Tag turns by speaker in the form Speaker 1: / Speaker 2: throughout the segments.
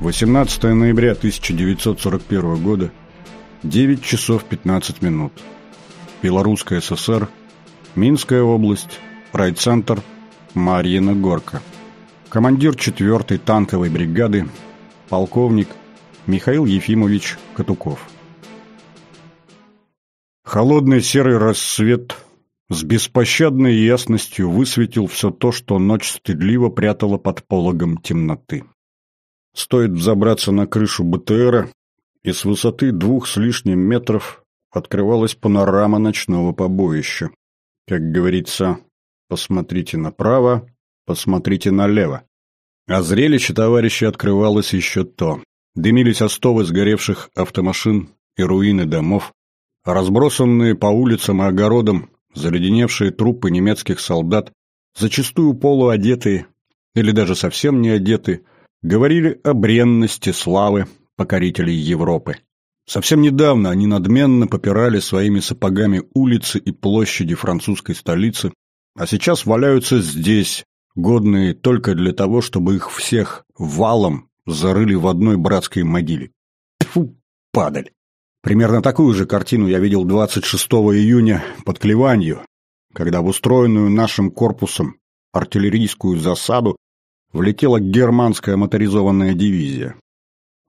Speaker 1: 18 ноября 1941 года, 9 часов 15 минут. Белорусская ССР, Минская область, райцентр, Марьина Горка. Командир 4-й танковой бригады, полковник Михаил Ефимович Катуков. Холодный серый рассвет с беспощадной ясностью высветил все то, что ночь стыдливо прятала под пологом темноты. Стоит взобраться на крышу БТРа, и с высоты двух с лишним метров открывалась панорама ночного побоища. Как говорится, посмотрите направо, посмотрите налево. А зрелище, товарищи, открывалось еще то. Дымились остовы сгоревших автомашин и руины домов, разбросанные по улицам и огородам заледеневшие трупы немецких солдат, зачастую полуодетые или даже совсем не одетые, говорили о бренности славы покорителей Европы. Совсем недавно они надменно попирали своими сапогами улицы и площади французской столицы, а сейчас валяются здесь, годные только для того, чтобы их всех валом зарыли в одной братской могиле. Тьфу, падаль! Примерно такую же картину я видел 26 июня под Клеванью, когда в устроенную нашим корпусом артиллерийскую засаду влетела германская моторизованная дивизия.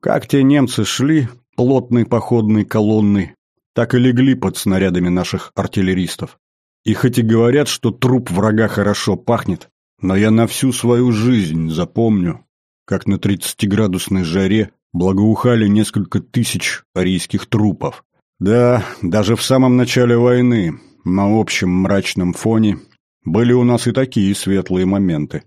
Speaker 1: Как те немцы шли плотной походной колонной, так и легли под снарядами наших артиллеристов. И хоть и говорят, что труп врага хорошо пахнет, но я на всю свою жизнь запомню, как на тридцатиградусной жаре благоухали несколько тысяч арийских трупов. Да, даже в самом начале войны, на общем мрачном фоне, были у нас и такие светлые моменты.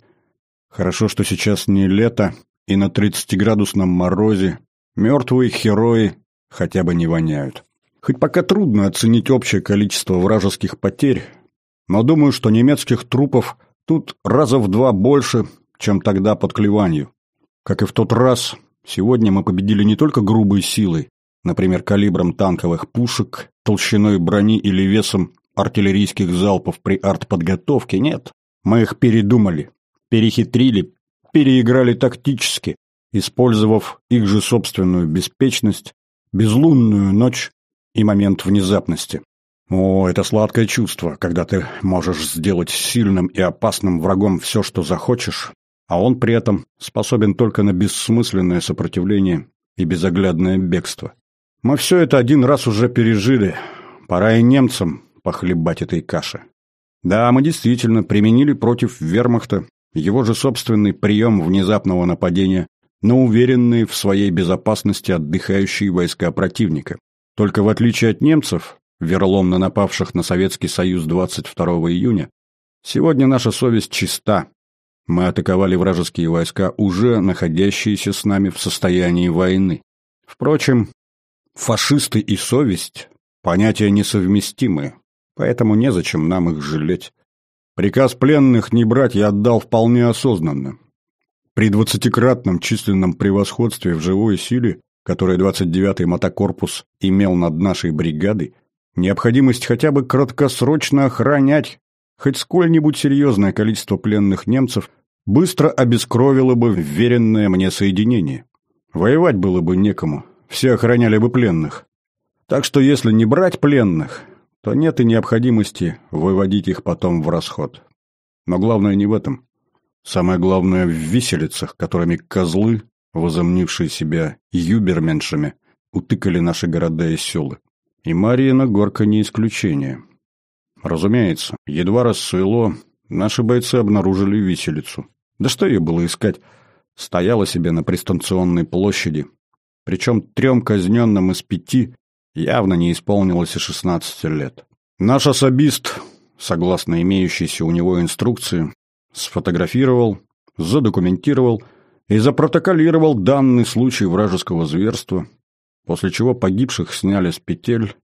Speaker 1: Хорошо, что сейчас не лето, и на тридцатиградусном морозе мертвые герои хотя бы не воняют. Хоть пока трудно оценить общее количество вражеских потерь, но думаю, что немецких трупов тут раза в два больше, чем тогда под Клеванью. Как и в тот раз, сегодня мы победили не только грубой силой, например, калибром танковых пушек, толщиной брони или весом артиллерийских залпов при артподготовке, нет. Мы их передумали, перехитрили, переиграли тактически, использовав их же собственную беспечность, безлунную ночь и момент внезапности. О, это сладкое чувство, когда ты можешь сделать сильным и опасным врагом все, что захочешь, а он при этом способен только на бессмысленное сопротивление и безоглядное бегство. Мы все это один раз уже пережили, пора и немцам похлебать этой каши. Да, мы действительно применили против вермахта его же собственный прием внезапного нападения на уверенные в своей безопасности отдыхающие войска противника. Только в отличие от немцев, вероломно напавших на Советский Союз 22 июня, сегодня наша совесть чиста. Мы атаковали вражеские войска, уже находящиеся с нами в состоянии войны. Впрочем, фашисты и совесть – понятия несовместимые, поэтому незачем нам их жалеть. Приказ пленных не брать я отдал вполне осознанно. При двадцатикратном численном превосходстве в живой силе, которое 29-й мотокорпус имел над нашей бригадой, необходимость хотя бы краткосрочно охранять хоть сколь-нибудь серьезное количество пленных немцев быстро обескровило бы вверенное мне соединение. Воевать было бы некому, все охраняли бы пленных. Так что если не брать пленных, то нет и необходимости выводить их потом в расход. Но главное не в этом. Самое главное в виселицах, которыми козлы, возомнившие себя юберменшами, утыкали наши города и селы. И Марьина горка не исключение. Разумеется, едва рассвело, наши бойцы обнаружили виселицу. Да что ее было искать? Стояла себе на пристанционной площади. Причем трем казненным из пяти явно не исполнилось и 16 лет. Наш особист, согласно имеющейся у него инструкции, сфотографировал, задокументировал и запротоколировал данный случай вражеского зверства, после чего погибших сняли с петель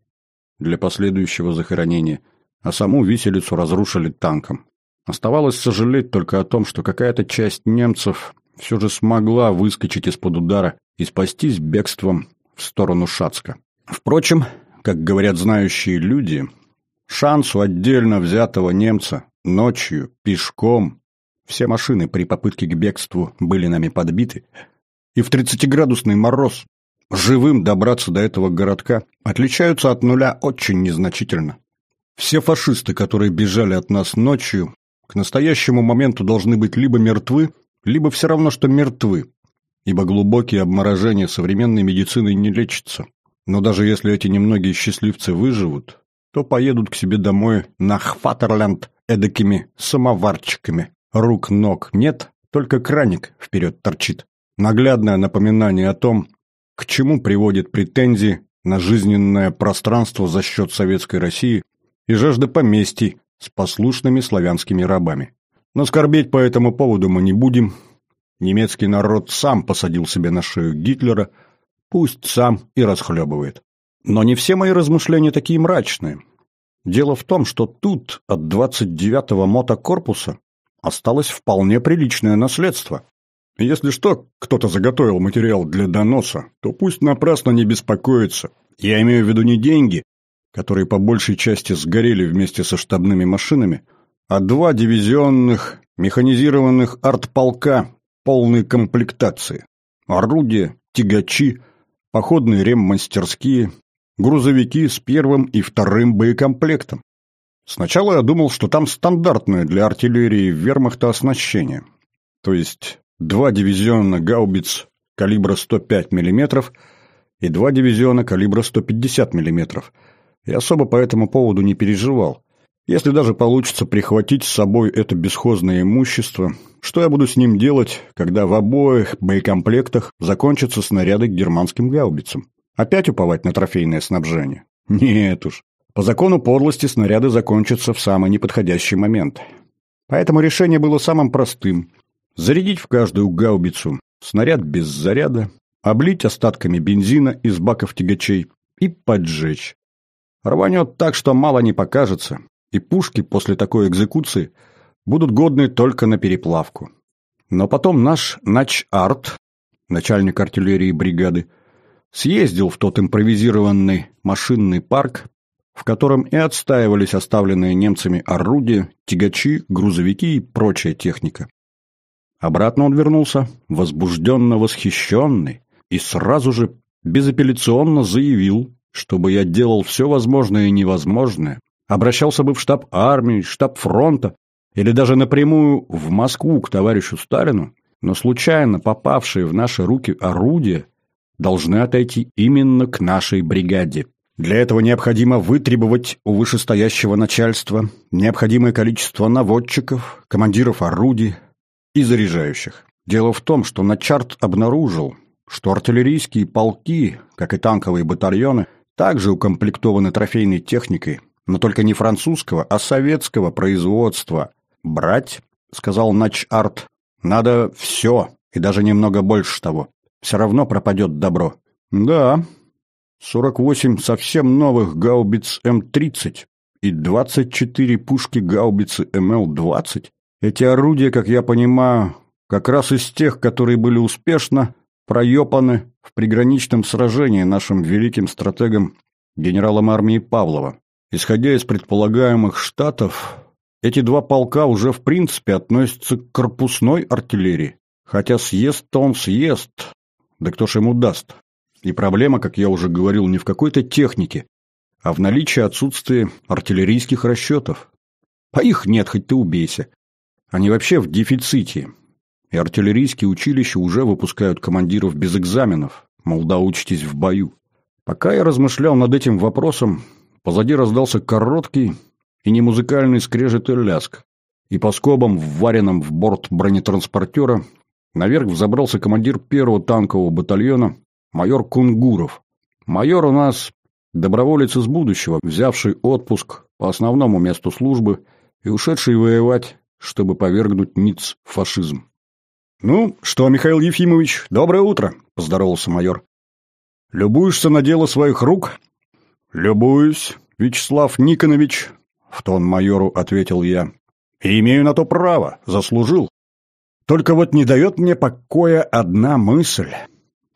Speaker 1: для последующего захоронения, а саму виселицу разрушили танком. Оставалось сожалеть только о том, что какая-то часть немцев все же смогла выскочить из-под удара и спастись бегством в сторону Шацка. Впрочем, как говорят знающие люди, шанс у отдельно взятого немца ночью, пешком, все машины при попытке к бегству были нами подбиты, и в 30-градусный мороз живым добраться до этого городка отличаются от нуля очень незначительно. Все фашисты, которые бежали от нас ночью, к настоящему моменту должны быть либо мертвы, либо все равно, что мертвы, ибо глубокие обморожения современной медицины не лечатся. Но даже если эти немногие счастливцы выживут, то поедут к себе домой на Хфатерленд эдакими самоварчиками. Рук, ног нет, только краник вперед торчит. Наглядное напоминание о том, к чему приводит претензии на жизненное пространство за счет Советской России и жажда поместий с послушными славянскими рабами. Но скорбеть по этому поводу мы не будем. Немецкий народ сам посадил себе на шею Гитлера, пусть сам и расхлебывает. Но не все мои размышления такие мрачные. Дело в том, что тут от 29-го мотокорпуса осталось вполне приличное наследство. Если что, кто-то заготовил материал для доноса, то пусть напрасно не беспокоится. Я имею в виду не деньги, которые по большей части сгорели вместе со штабными машинами, а два дивизионных механизированных артполка полной комплектации. Орудия, тягачи, походные реммастерские, грузовики с первым и вторым боекомплектом. Сначала я думал, что там стандартное для артиллерии вермахта оснащение. То есть два дивизиона гаубиц калибра 105 мм и два дивизиона калибра 150 мм. И особо по этому поводу не переживал. Если даже получится прихватить с собой это бесхозное имущество, что я буду с ним делать, когда в обоих боекомплектах закончатся снаряды к германским гаубицам? Опять уповать на трофейное снабжение? Нет уж. По закону подлости снаряды закончатся в самый неподходящий момент. Поэтому решение было самым простым. Зарядить в каждую гаубицу снаряд без заряда, облить остатками бензина из баков тягачей и поджечь. Рванет так, что мало не покажется, и пушки после такой экзекуции будут годны только на переплавку. Но потом наш нач-арт, начальник артиллерии бригады, съездил в тот импровизированный машинный парк, в котором и отстаивались оставленные немцами орудия, тягачи, грузовики и прочая техника. Обратно он вернулся, возбужденно восхищенный, и сразу же безапелляционно заявил, чтобы я делал все возможное и невозможное, обращался бы в штаб армии, штаб фронта или даже напрямую в Москву к товарищу Сталину, но случайно попавшие в наши руки орудия должны отойти именно к нашей бригаде. Для этого необходимо вытребовать у вышестоящего начальства необходимое количество наводчиков, командиров орудий и заряжающих. Дело в том, что Начарт обнаружил, что артиллерийские полки, как и танковые батальоны, также укомплектованы трофейной техникой, но только не французского, а советского производства. «Брать», — сказал Начарт, — «надо все, и даже немного больше того. Все равно пропадет добро. Да, 48 совсем новых гаубиц М-30 и 24 пушки гаубицы МЛ-20. Эти орудия, как я понимаю, как раз из тех, которые были успешно проепаны в приграничном сражении нашим великим стратегом генералом армии Павлова. Исходя из предполагаемых штатов, эти два полка уже в принципе относятся к корпусной артиллерии. Хотя съест-то он съест, да кто ж ему даст? И проблема, как я уже говорил, не в какой-то технике, а в наличии отсутствия артиллерийских расчетов. А их нет, хоть ты убейся. Они вообще в дефиците. И артиллерийские училища уже выпускают командиров без экзаменов, мол, да учитесь в бою. Пока я размышлял над этим вопросом, позади раздался короткий и немузыкальный скрежет и ляск, и по скобам, вваренным в борт бронетранспортера, Наверх взобрался командир первого танкового батальона, майор Кунгуров. Майор у нас доброволец из будущего, взявший отпуск по основному месту службы и ушедший воевать, чтобы повергнуть ниц фашизм. «Ну, что, Михаил Ефимович, доброе утро!» – поздоровался майор. «Любуешься на дело своих рук?» «Любуюсь, Вячеслав Никонович», – в тон майору ответил я. «И имею на то право, заслужил. Только вот не дает мне покоя одна мысль.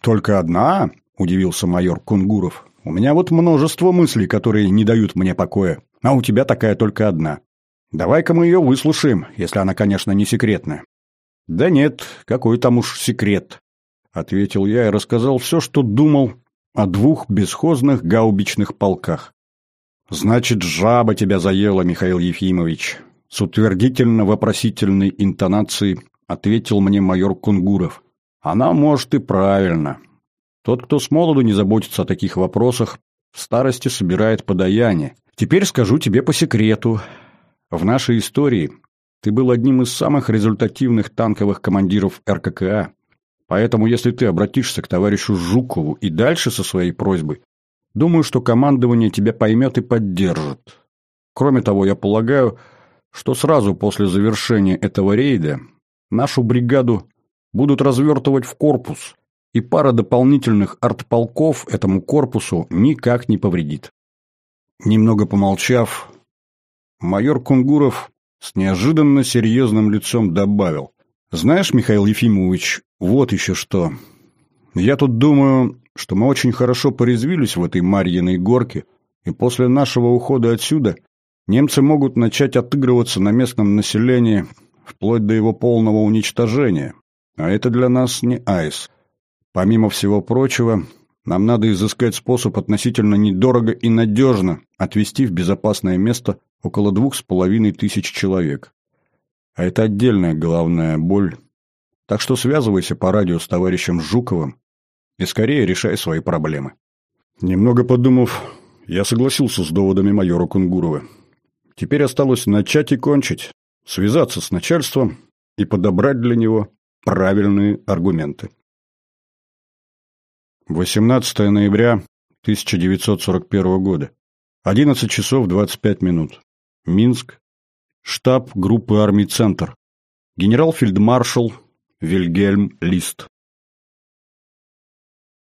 Speaker 1: Только одна? Удивился майор Кунгуров. У меня вот множество мыслей, которые не дают мне покоя. А у тебя такая только одна. Давай-ка мы ее выслушаем, если она, конечно, не секретная. Да нет, какой там уж секрет. ответил я и рассказал все, что думал о двух бесхозных гаубичных полках. «Значит, жаба тебя заела, Михаил Ефимович!» С утвердительно-вопросительной интонацией ответил мне майор Кунгуров. «Она, может, и правильно. Тот, кто с молоду не заботится о таких вопросах, в старости собирает подаяние. Теперь скажу тебе по секрету. В нашей истории ты был одним из самых результативных танковых командиров РККА. Поэтому, если ты обратишься к товарищу Жукову и дальше со своей просьбой, думаю, что командование тебя поймет и поддержит. Кроме того, я полагаю, что сразу после завершения этого рейда нашу бригаду будут развертывать в корпус, и пара дополнительных артполков этому корпусу никак не повредит. Немного помолчав, майор Кунгуров с неожиданно серьезным лицом добавил. «Знаешь, Михаил Ефимович, вот еще что. Я тут думаю, что мы очень хорошо порезвились в этой Марьиной горке, и после нашего ухода отсюда немцы могут начать отыгрываться на местном населении вплоть до его полного уничтожения. А это для нас не айс. Помимо всего прочего, нам надо изыскать способ относительно недорого и надежно отвезти в безопасное место около двух с половиной тысяч человек. А это отдельная головная боль. Так что связывайся по радио с товарищем Жуковым и скорее решай свои проблемы. Немного подумав, я согласился с доводами майора Кунгурова. Теперь осталось начать и кончить, связаться с начальством и подобрать для него правильные аргументы. 18 ноября 1941 года. 11 часов 25 минут. Минск. Штаб группы армий «Центр». Генерал-фельдмаршал Вильгельм Лист.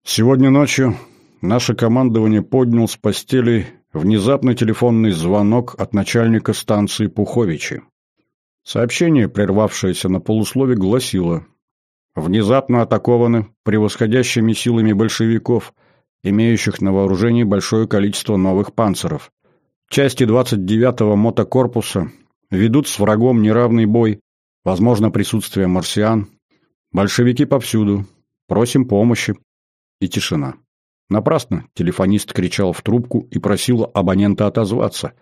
Speaker 1: Сегодня ночью наше командование поднял с постели внезапный телефонный звонок от начальника станции Пуховичи. Сообщение, прервавшееся на полуслове, гласило внезапно атакованы превосходящими силами большевиков, имеющих на вооружении большое количество новых панцеров. Части 29-го мотокорпуса ведут с врагом неравный бой, возможно присутствие марсиан. Большевики повсюду. Просим помощи. И тишина. Напрасно телефонист кричал в трубку и просил абонента отозваться.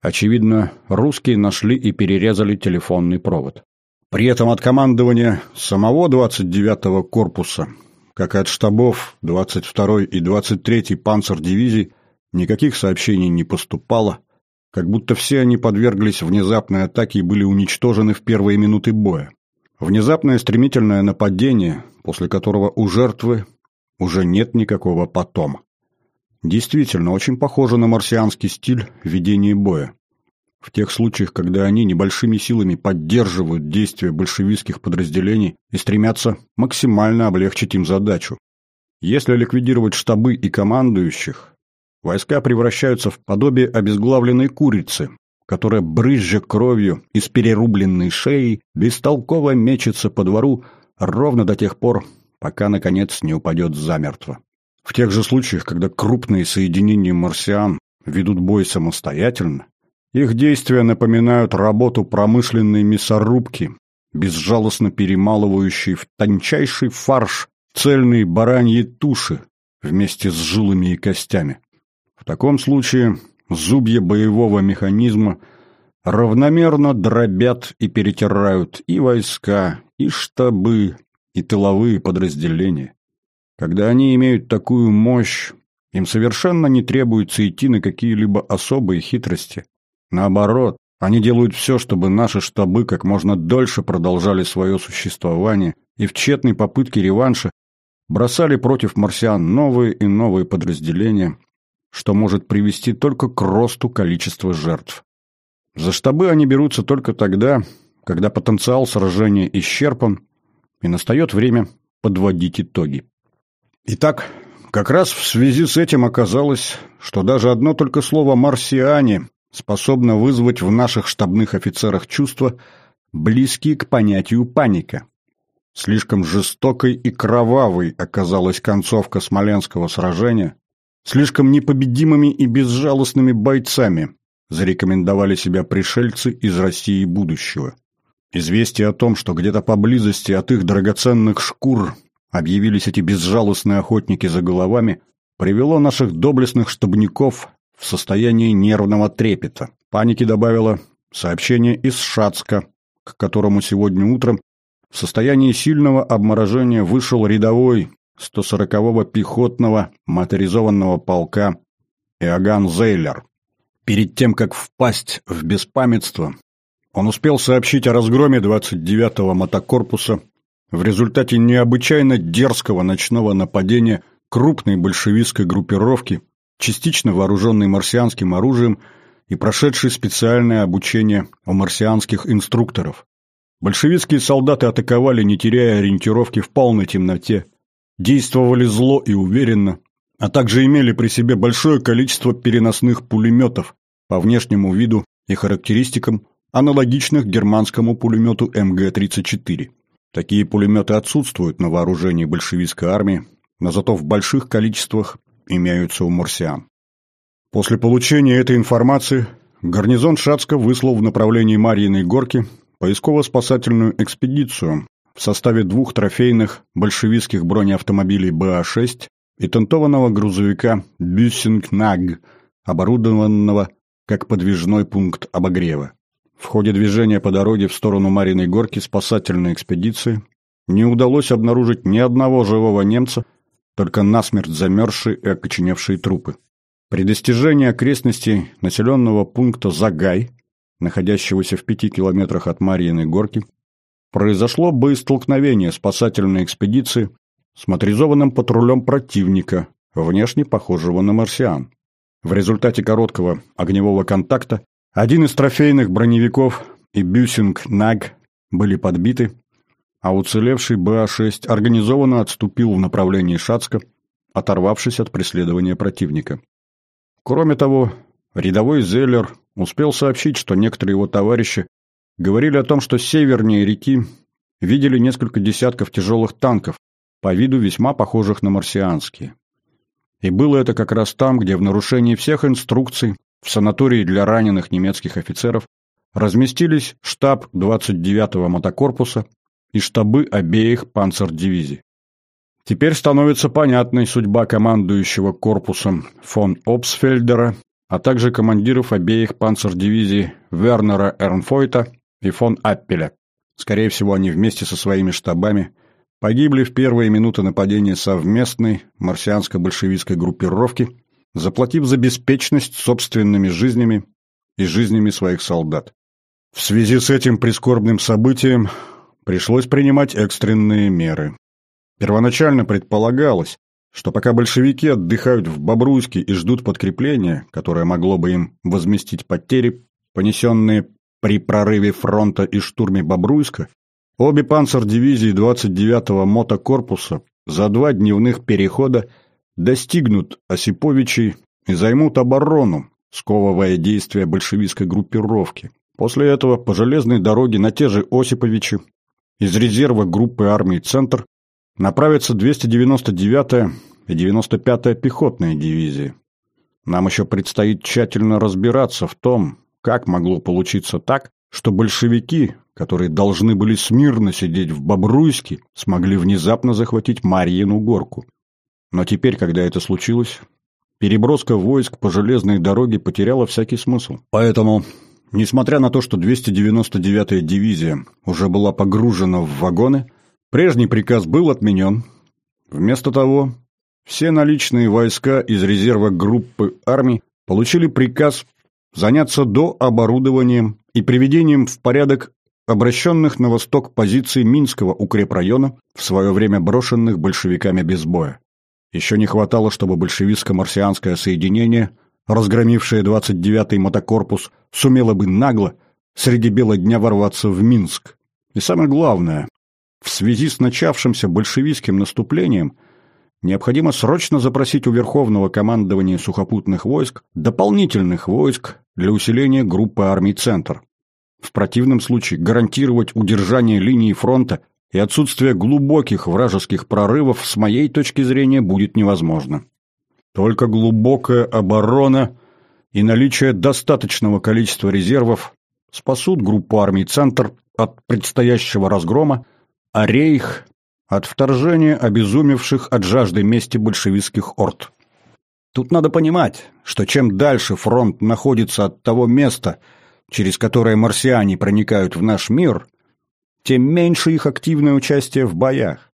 Speaker 1: Очевидно, русские нашли и перерезали телефонный провод. При этом от командования самого 29-го корпуса, как и от штабов 22-й и 23-й панцердивизий, никаких сообщений не поступало, как будто все они подверглись внезапной атаке и были уничтожены в первые минуты боя. Внезапное стремительное нападение, после которого у жертвы уже нет никакого потома. Действительно, очень похоже на марсианский стиль ведения боя. В тех случаях, когда они небольшими силами поддерживают действия большевистских подразделений и стремятся максимально облегчить им задачу. Если ликвидировать штабы и командующих, войска превращаются в подобие обезглавленной курицы, которая, брызжа кровью из перерубленной шеи, бестолково мечется по двору ровно до тех пор, пока, наконец, не упадет замертво. В тех же случаях, когда крупные соединения марсиан ведут бой самостоятельно, их действия напоминают работу промышленной мясорубки, безжалостно перемалывающей в тончайший фарш цельные бараньи туши вместе с жилами и костями. В таком случае зубья боевого механизма равномерно дробят и перетирают и войска, и штабы, и тыловые подразделения. Когда они имеют такую мощь, им совершенно не требуется идти на какие-либо особые хитрости. Наоборот, они делают все, чтобы наши штабы как можно дольше продолжали свое существование и в тщетной попытке реванша бросали против марсиан новые и новые подразделения, что может привести только к росту количества жертв. За штабы они берутся только тогда, когда потенциал сражения исчерпан и настает время подводить итоги. Итак, как раз в связи с этим оказалось, что даже одно только слово «марсиане» способна вызвать в наших штабных офицерах чувства, близкие к понятию паника. Слишком жестокой и кровавой оказалась концовка Смоленского сражения, слишком непобедимыми и безжалостными бойцами зарекомендовали себя пришельцы из России будущего. Известие о том, что где-то поблизости от их драгоценных шкур объявились эти безжалостные охотники за головами, привело наших доблестных штабников в состояние нервного трепета. Паники добавило сообщение из Шацка, к которому сегодня утром в состоянии сильного обморожения вышел рядовой 140-го пехотного моторизованного полка Иоганн Зейлер. Перед тем, как впасть в беспамятство, он успел сообщить о разгроме 29-го мотокорпуса в результате необычайно дерзкого ночного нападения крупной большевистской группировки, частично вооруженной марсианским оружием и прошедшей специальное обучение у марсианских инструкторов. Большевистские солдаты атаковали, не теряя ориентировки в полной темноте, действовали зло и уверенно, а также имели при себе большое количество переносных пулеметов по внешнему виду и характеристикам, аналогичных германскому пулемету МГ-34. Такие пулеметы отсутствуют на вооружении большевистской армии, но зато в больших количествах имеются у марсиан. После получения этой информации гарнизон Шацка выслал в направлении Марьиной горки поисково-спасательную экспедицию в составе двух трофейных большевистских бронеавтомобилей БА-6 и тентованного грузовика «Бюссинг-Наг», оборудованного как подвижной пункт обогрева. В ходе движения по дороге в сторону Мариной горки спасательной экспедиции не удалось обнаружить ни одного живого немца, только насмерть замерзшие и окоченевшие трупы. При достижении окрестностей населенного пункта Загай находящегося в пяти километрах от Марьиной горки, произошло боестолкновение спасательной экспедиции с моторизованным патрулем противника, внешне похожего на марсиан. В результате короткого огневого контакта один из трофейных броневиков и Бюсинг-Наг были подбиты, а уцелевший БА-6 организованно отступил в направлении Шацка, оторвавшись от преследования противника. Кроме того, рядовой Зеллер успел сообщить, что некоторые его товарищи говорили о том, что севернее реки видели несколько десятков тяжелых танков, по виду весьма похожих на марсианские. И было это как раз там, где в нарушении всех инструкций в санатории для раненых немецких офицеров разместились штаб 29-го мотокорпуса и штабы обеих панцердивизий. Теперь становится понятной судьба командующего корпусом фон Обсфельдера а также командиров обеих панцердивизий Вернера Эрнфойта и фон Аппеля. Скорее всего, они вместе со своими штабами погибли в первые минуты нападения совместной марсианско-большевистской группировки, заплатив за беспечность собственными жизнями и жизнями своих солдат. В связи с этим прискорбным событием пришлось принимать экстренные меры. Первоначально предполагалось, что пока большевики отдыхают в Бобруйске и ждут подкрепления, которое могло бы им возместить потери, понесенные при прорыве фронта и штурме Бобруйска, обе панцердивизии 29-го мотокорпуса за два дневных перехода достигнут Осиповичей и займут оборону, сковывая действия большевистской группировки. После этого по железной дороге на те же Осиповичи из резерва группы армий «Центр» направятся 299-я и 95-я пехотные дивизии. Нам еще предстоит тщательно разбираться в том, как могло получиться так, что большевики, которые должны были смирно сидеть в Бобруйске, смогли внезапно захватить Марьину горку. Но теперь, когда это случилось, переброска войск по железной дороге потеряла всякий смысл. Поэтому, несмотря на то, что 299-я дивизия уже была погружена в вагоны, Прежний приказ был отменен. Вместо того, все наличные войска из резерва группы армий получили приказ заняться до оборудованием и приведением в порядок обращенных на восток позиций Минского укрепрайона, в свое время брошенных большевиками без боя. Еще не хватало, чтобы большевистско-марсианское соединение, разгромившее 29-й мотокорпус, сумело бы нагло среди бела дня ворваться в Минск. И самое главное, в связи с начавшимся большевистским наступлением необходимо срочно запросить у Верховного командования сухопутных войск дополнительных войск для усиления группы армий «Центр». В противном случае гарантировать удержание линии фронта и отсутствие глубоких вражеских прорывов с моей точки зрения будет невозможно. Только глубокая оборона и наличие достаточного количества резервов спасут группу армий «Центр» от предстоящего разгрома а Рейх от вторжения обезумевших от жажды мести большевистских орд. Тут надо понимать, что чем дальше фронт находится от того места, через которое марсиане проникают в наш мир, тем меньше их активное участие в боях.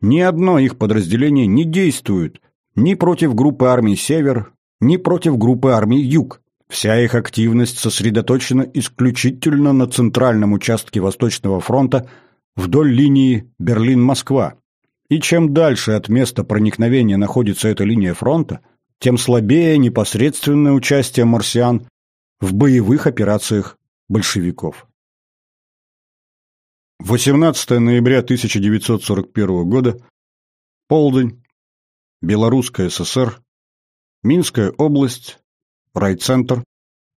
Speaker 1: Ни одно их подразделение не действует ни против группы армий «Север», ни против группы армий «Юг». Вся их активность сосредоточена исключительно на центральном участке Восточного фронта вдоль линии Берлин-Москва. И чем дальше от места проникновения находится эта линия фронта, тем слабее непосредственное участие марсиан в боевых операциях большевиков. 18 ноября 1941 года, полдень, Белорусская ССР, Минская область, райцентр,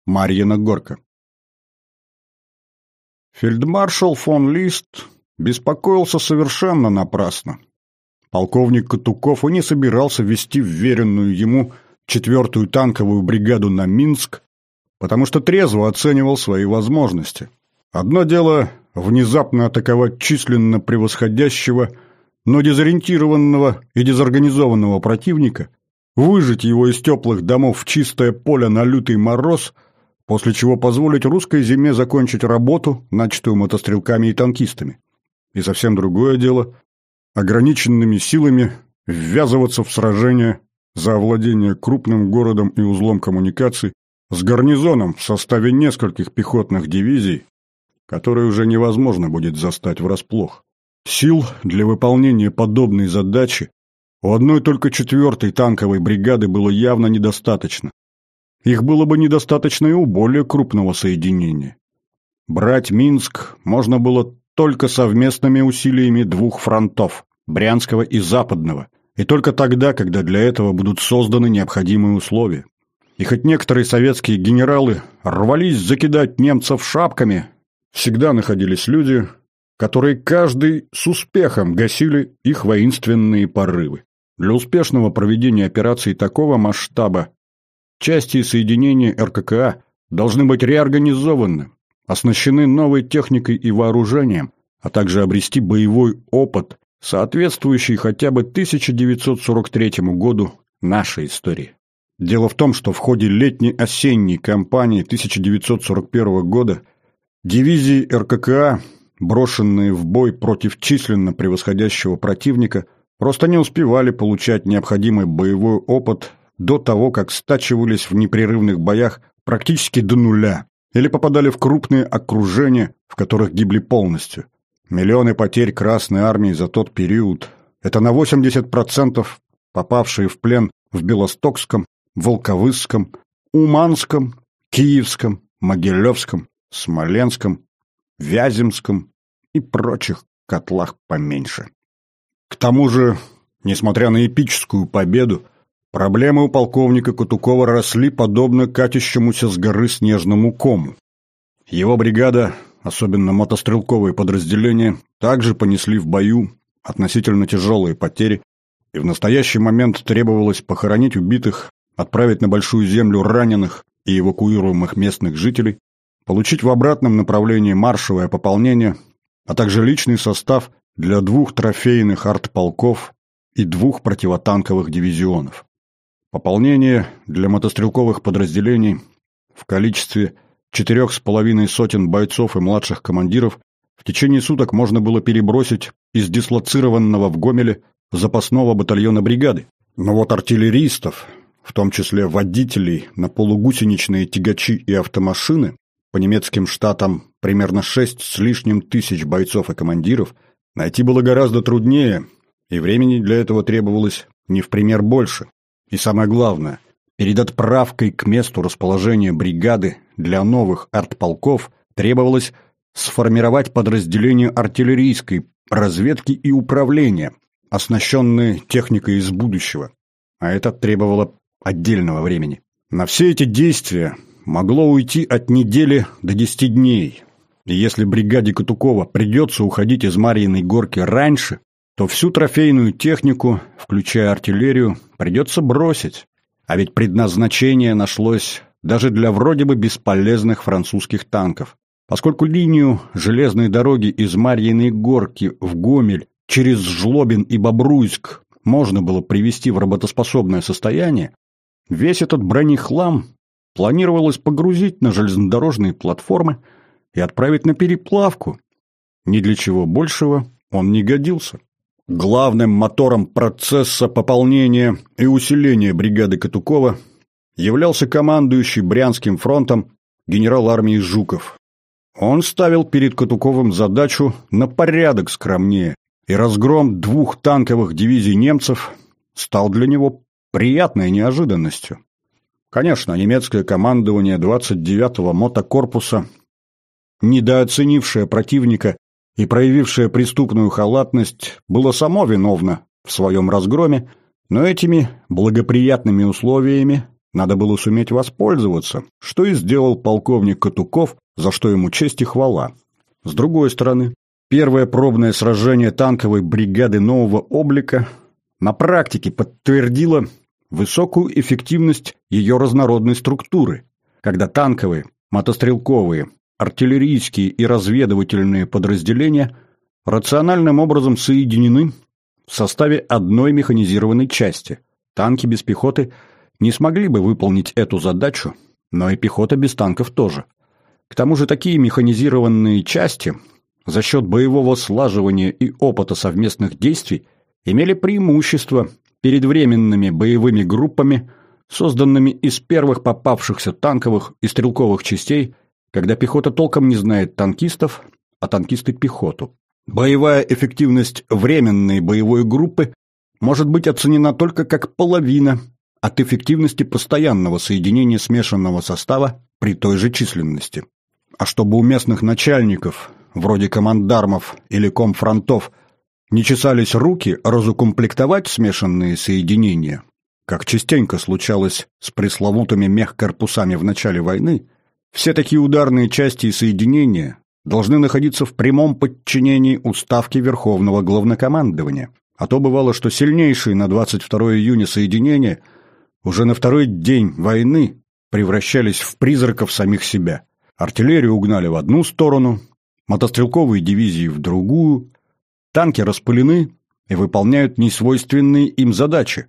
Speaker 1: Марьина Горка. Фельдмаршал фон Лист беспокоился совершенно напрасно. Полковник Катуков и не собирался вести вверенную ему четвертую танковую бригаду на Минск, потому что трезво оценивал свои возможности. Одно дело внезапно атаковать численно превосходящего, но дезориентированного и дезорганизованного противника, выжить его из теплых домов в чистое поле на лютый мороз, после чего позволить русской зиме закончить работу, начатую мотострелками и танкистами. И совсем другое дело – ограниченными силами ввязываться в сражение за овладение крупным городом и узлом коммуникаций с гарнизоном в составе нескольких пехотных дивизий, которые уже невозможно будет застать врасплох. Сил для выполнения подобной задачи у одной только четвертой танковой бригады было явно недостаточно. Их было бы недостаточно и у более крупного соединения. Брать Минск можно было только совместными усилиями двух фронтов – Брянского и Западного, и только тогда, когда для этого будут созданы необходимые условия. И хоть некоторые советские генералы рвались закидать немцев шапками, всегда находились люди, которые каждый с успехом гасили их воинственные порывы. Для успешного проведения операций такого масштаба части и соединения РККА должны быть реорганизованы, оснащены новой техникой и вооружением, а также обрести боевой опыт, соответствующий хотя бы 1943 году нашей истории. Дело в том, что в ходе летней-осенней кампании 1941 года дивизии РККА, брошенные в бой против численно превосходящего противника, просто не успевали получать необходимый боевой опыт до того, как стачивались в непрерывных боях практически до нуля или попадали в крупные окружения, в которых гибли полностью. Миллионы потерь Красной Армии за тот период – это на 80% попавшие в плен в Белостокском, Волковыском, Уманском, Киевском, Могилевском, Смоленском, Вяземском и прочих котлах поменьше. К тому же, несмотря на эпическую победу, проблемы у полковника Кутукова росли подобно катящемуся с горы снежному кому. Его бригада, особенно мотострелковые подразделения, также понесли в бою относительно тяжелые потери, и в настоящий момент требовалось похоронить убитых отправить на Большую Землю раненых и эвакуируемых местных жителей, получить в обратном направлении маршевое пополнение, а также личный состав для двух трофейных артполков и двух противотанковых дивизионов. Пополнение для мотострелковых подразделений в количестве четырех с половиной сотен бойцов и младших командиров в течение суток можно было перебросить из дислоцированного в Гомеле запасного батальона бригады. Но вот артиллеристов, в том числе водителей на полугусеничные тягачи и автомашины, по немецким штатам примерно шесть с лишним тысяч бойцов и командиров, найти было гораздо труднее, и времени для этого требовалось не в пример больше. И самое главное, перед отправкой к месту расположения бригады для новых артполков требовалось сформировать подразделение артиллерийской разведки и управления, оснащенные техникой из будущего. А это требовало отдельного времени. На все эти действия могло уйти от недели до десяти дней. И если бригаде Катукова придется уходить из Марьиной горки раньше, то всю трофейную технику, включая артиллерию, придется бросить. А ведь предназначение нашлось даже для вроде бы бесполезных французских танков. Поскольку линию железной дороги из Марьиной горки в Гомель через Жлобин и Бобруйск можно было привести в работоспособное состояние, весь этот бронехлам планировалось погрузить на железнодорожные платформы и отправить на переплавку. Ни для чего большего он не годился. Главным мотором процесса пополнения и усиления бригады Катукова являлся командующий Брянским фронтом генерал армии Жуков. Он ставил перед Катуковым задачу на порядок скромнее, и разгром двух танковых дивизий немцев стал для него приятной неожиданностью. Конечно, немецкое командование 29-го мотокорпуса, недооценившее противника и проявившее преступную халатность, было само виновно в своем разгроме, но этими благоприятными условиями надо было суметь воспользоваться, что и сделал полковник Катуков, за что ему честь и хвала. С другой стороны, первое пробное сражение танковой бригады нового облика на практике подтвердило высокую эффективность ее разнородной структуры, когда танковые, мотострелковые, артиллерийские и разведывательные подразделения рациональным образом соединены в составе одной механизированной части. Танки без пехоты – не смогли бы выполнить эту задачу, но и пехота без танков тоже. К тому же такие механизированные части за счет боевого слаживания и опыта совместных действий имели преимущество перед временными боевыми группами, созданными из первых попавшихся танковых и стрелковых частей, когда пехота толком не знает танкистов, а танкисты – пехоту. Боевая эффективность временной боевой группы может быть оценена только как половина от эффективности постоянного соединения смешанного состава при той же численности. А чтобы у местных начальников, вроде командармов или комфронтов, не чесались руки разукомплектовать смешанные соединения, как частенько случалось с пресловутыми мехкорпусами в начале войны, все такие ударные части и соединения должны находиться в прямом подчинении уставки Верховного Главнокомандования. А то бывало, что сильнейшие на 22 июня соединения – уже на второй день войны превращались в призраков самих себя. Артиллерию угнали в одну сторону, мотострелковые дивизии в другую, танки распылены и выполняют несвойственные им задачи,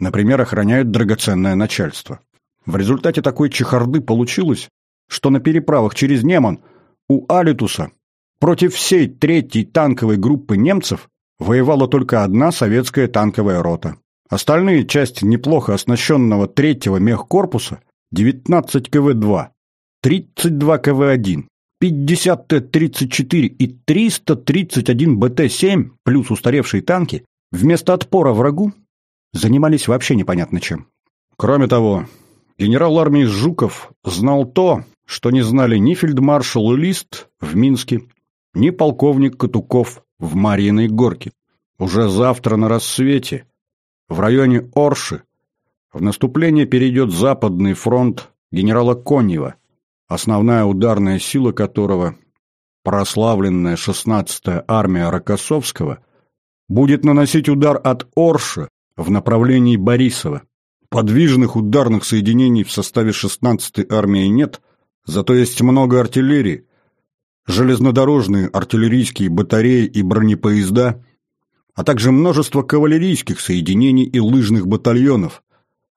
Speaker 1: например, охраняют драгоценное начальство. В результате такой чехарды получилось, что на переправах через Неман у Алитуса против всей третьей танковой группы немцев воевала только одна советская танковая рота. Остальные части неплохо оснащенного третьего мехкорпуса 19 КВ-2, 32 КВ-1, 50 Т-34 и 331 БТ-7 плюс устаревшие танки вместо отпора врагу занимались вообще непонятно чем. Кроме того, генерал армии Жуков знал то, что не знали ни фельдмаршал Лист в Минске, ни полковник Катуков в Марьиной Горке. Уже завтра на рассвете – в районе Орши в наступление перейдет Западный фронт генерала Конева, основная ударная сила которого, прославленная 16-я армия Рокоссовского, будет наносить удар от Орши в направлении Борисова. Подвижных ударных соединений в составе 16-й армии нет, зато есть много артиллерии, железнодорожные артиллерийские батареи и бронепоезда – а также множество кавалерийских соединений и лыжных батальонов,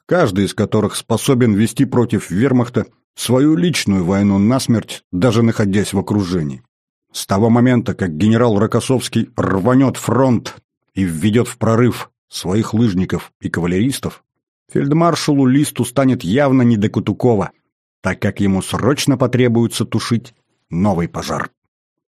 Speaker 1: каждый из которых способен вести против вермахта свою личную войну насмерть, даже находясь в окружении. С того момента, как генерал Рокоссовский рванет фронт и введет в прорыв своих лыжников и кавалеристов, фельдмаршалу Листу станет явно не до Кутукова, так как ему срочно потребуется тушить новый пожар.